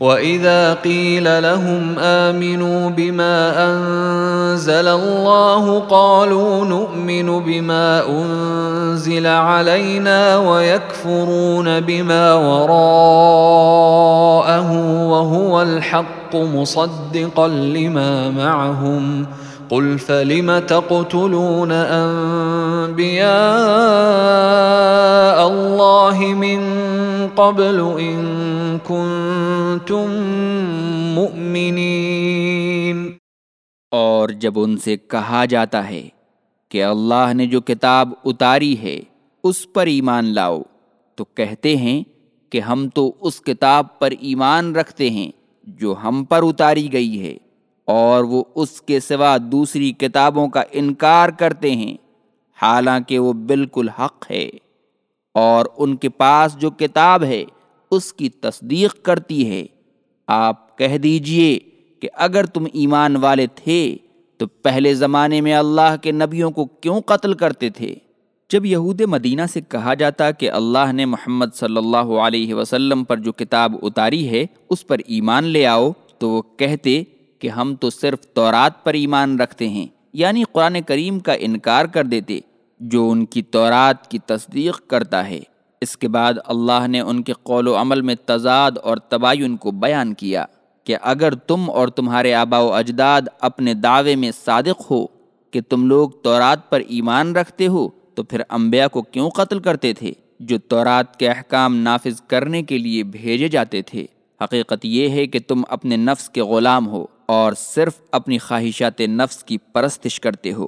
وَإِذَا قِيلَ لَهُمْ آمِنُوا بِمَا أَنزَلَ اللَّهُ قَالُوا نُؤْمِنُ بِمَا أُنزِلَ عَلَيْنَا وَيَكْفُرُونَ بِمَا وَرَاءَهُ وَهُوَ الْحَقُّ مُصَدِّقًا لِمَا مَعَهُمْ قُلْ فَلِمَ تَقْتُلُونَ أَنبِيَاءَ قَبْلُ إِن كُنتُم مُّؤْمِنِينَ۔ اور جب ان سے کہا جاتا ہے کہ اللہ نے جو کتاب اتاری ہے، اس پر ایمان لاؤ، تو کہتے ہیں کہ ہم تو اس کتاب پر ایمان رکھتے ہیں جو ہم پر اتاری گئی ہے، اور وہ اس کے سوا دوسری کتابوں کا انکار کرتے ہیں، حالانکہ وہ بالکل حق ہے۔ اور ان کے پاس جو کتاب ہے، اس کی تصدیق کرتی ہے۔ آپ کہہ دیجیے کہ اگر تم ایمان والے تھے، تو پہلے زمانے میں اللہ کے نبیوں کو کیوں قتل کرتے تھے؟ جب یہود مدینہ سے کہا جاتا کہ اللہ نے محمد صلی اللہ علیہ وسلم پر جو کتاب اتاری ہے، اس پر ایمان لے آؤ، تو وہ کہتے کہ ہم تو صرف تورات پر ایمان رکھتے ہیں یعنی قرآن کریم کا انکار کر دیتے۔ جو ان کی تورات کی تصدیق کرتا ہے۔ اس کے بعد اللہ نے ان کے قول و عمل میں تضاد اور تباین کو بیان کیا کہ اگر تم اور تمہارے آبا و اجداد اپنے دعوے میں صادق ہو کہ تم لوگ تورات پر ایمان رکھتے ہو، تو پھر انبیاء کو کیوں قتل کرتے تھے؟ جو تورات کے احکام نافذ کرنے کے لیے بھیجے جاتے تھے۔ حقیقت یہ ہے کہ تم اپنے نفس کے غلام ہو اور صرف اپنی خواہشات نفس کی پرستش کرتے ہو۔